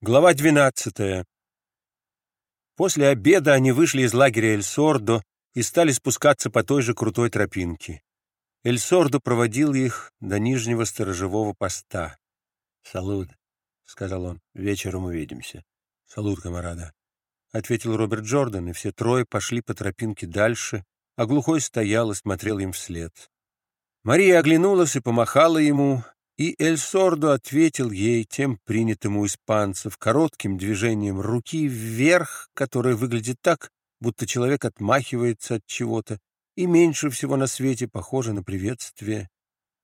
Глава 12. После обеда они вышли из лагеря Эль-Сордо и стали спускаться по той же крутой тропинке. Эль-Сордо проводил их до нижнего сторожевого поста. «Салут», — сказал он, — «вечером увидимся». «Салут, камарада», — ответил Роберт Джордан, и все трое пошли по тропинке дальше, а глухой стоял и смотрел им вслед. Мария оглянулась и помахала ему, и Эль Сордо ответил ей тем принятым у испанцев коротким движением руки вверх, которое выглядит так, будто человек отмахивается от чего-то, и меньше всего на свете похоже на приветствие.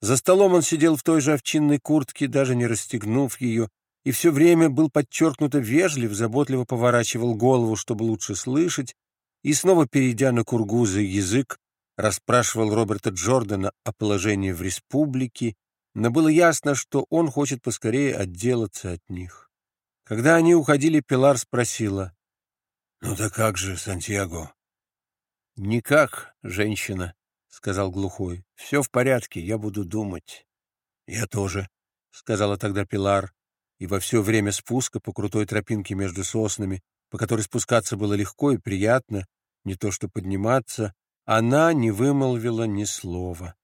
За столом он сидел в той же овчинной куртке, даже не расстегнув ее, и все время был подчеркнуто вежлив, заботливо поворачивал голову, чтобы лучше слышать, и снова, перейдя на кургузый язык, расспрашивал Роберта Джордана о положении в республике, но было ясно, что он хочет поскорее отделаться от них. Когда они уходили, Пилар спросила. — Ну да как же, Сантьяго? — Никак, женщина, — сказал глухой. — Все в порядке, я буду думать. — Я тоже, — сказала тогда Пилар, и во все время спуска по крутой тропинке между соснами, по которой спускаться было легко и приятно, не то что подниматься, она не вымолвила ни слова.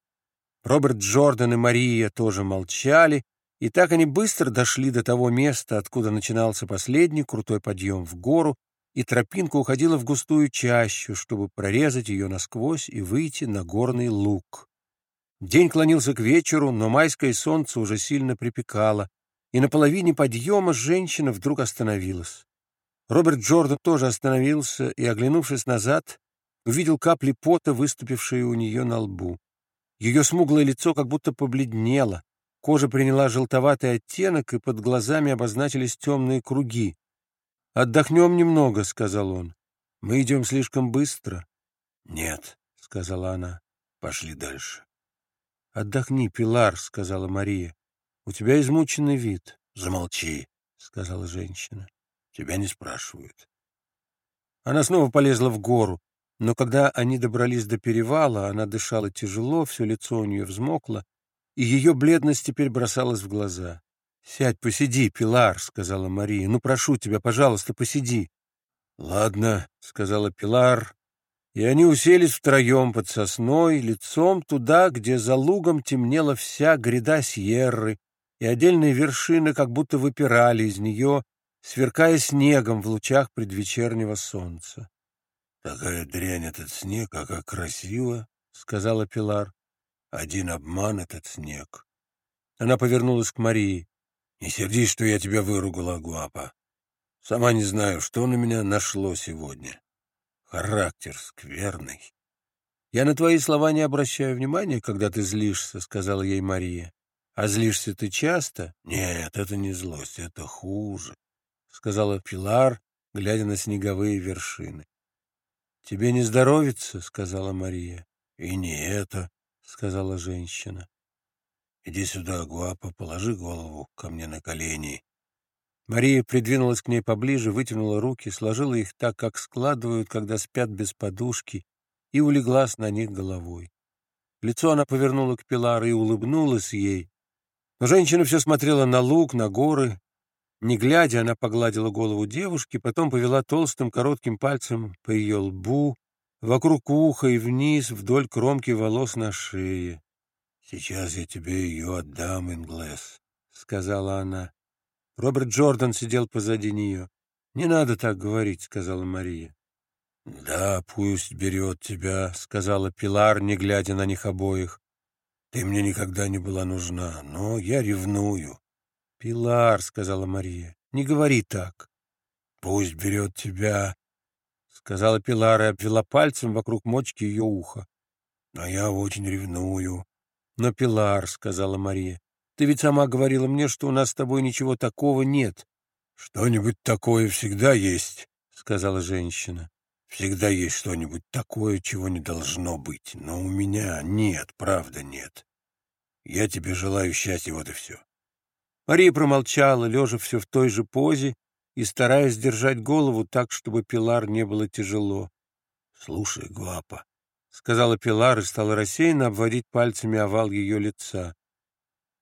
Роберт Джордан и Мария тоже молчали, и так они быстро дошли до того места, откуда начинался последний крутой подъем в гору, и тропинка уходила в густую чащу, чтобы прорезать ее насквозь и выйти на горный луг. День клонился к вечеру, но майское солнце уже сильно припекало, и на половине подъема женщина вдруг остановилась. Роберт Джордан тоже остановился и, оглянувшись назад, увидел капли пота, выступившие у нее на лбу. Ее смуглое лицо как будто побледнело, кожа приняла желтоватый оттенок, и под глазами обозначились темные круги. «Отдохнем немного», — сказал он. «Мы идем слишком быстро». «Нет», — сказала она, — «пошли дальше». «Отдохни, Пилар», — сказала Мария. «У тебя измученный вид». «Замолчи», — сказала женщина. «Тебя не спрашивают». Она снова полезла в гору. Но когда они добрались до перевала, она дышала тяжело, все лицо у нее взмокло, и ее бледность теперь бросалась в глаза. — Сядь, посиди, Пилар, — сказала Мария. — Ну, прошу тебя, пожалуйста, посиди. — Ладно, — сказала Пилар, и они уселись втроем под сосной, лицом туда, где за лугом темнела вся гряда Сьерры, и отдельные вершины как будто выпирали из нее, сверкая снегом в лучах предвечернего солнца. «Такая дрянь этот снег, а как красиво!» — сказала Пилар. «Один обман этот снег». Она повернулась к Марии. «Не сердись, что я тебя выругала, Гуапа. Сама не знаю, что на меня нашло сегодня. Характер скверный». «Я на твои слова не обращаю внимания, когда ты злишься», — сказала ей Мария. «А злишься ты часто?» «Нет, это не злость, это хуже», — сказала Пилар, глядя на снеговые вершины. «Тебе не здоровится?» — сказала Мария. «И не это», — сказала женщина. «Иди сюда, Гуапа, положи голову ко мне на колени». Мария придвинулась к ней поближе, вытянула руки, сложила их так, как складывают, когда спят без подушки, и улеглась на них головой. Лицо она повернула к Пилару и улыбнулась ей. Но женщина все смотрела на луг, на горы, не глядя, она погладила голову девушки, потом повела толстым коротким пальцем по ее лбу, вокруг уха и вниз вдоль кромки волос на шее. «Сейчас я тебе ее отдам, Инглес», — сказала она. Роберт Джордан сидел позади нее. «Не надо так говорить», — сказала Мария. «Да, пусть берет тебя», — сказала Пилар, не глядя на них обоих. «Ты мне никогда не была нужна, но я ревную. «Пилар», — сказала Мария, — «не говори так». «Пусть берет тебя», — сказала Пилар и обвела пальцем вокруг мочки ее уха. «Но я очень ревную». «Но, Пилар», — сказала Мария, — «ты ведь сама говорила мне, что у нас с тобой ничего такого нет». «Что-нибудь такое всегда есть», — сказала женщина. «Всегда есть что-нибудь такое, чего не должно быть. Но у меня нет, правда нет. Я тебе желаю счастья, вот и все». Мария промолчала, лежа все в той же позе и стараясь держать голову так, чтобы Пилар не было тяжело. — Слушай, Гуапа, — сказала Пилар и стала рассеянно обводить пальцами овал ее лица.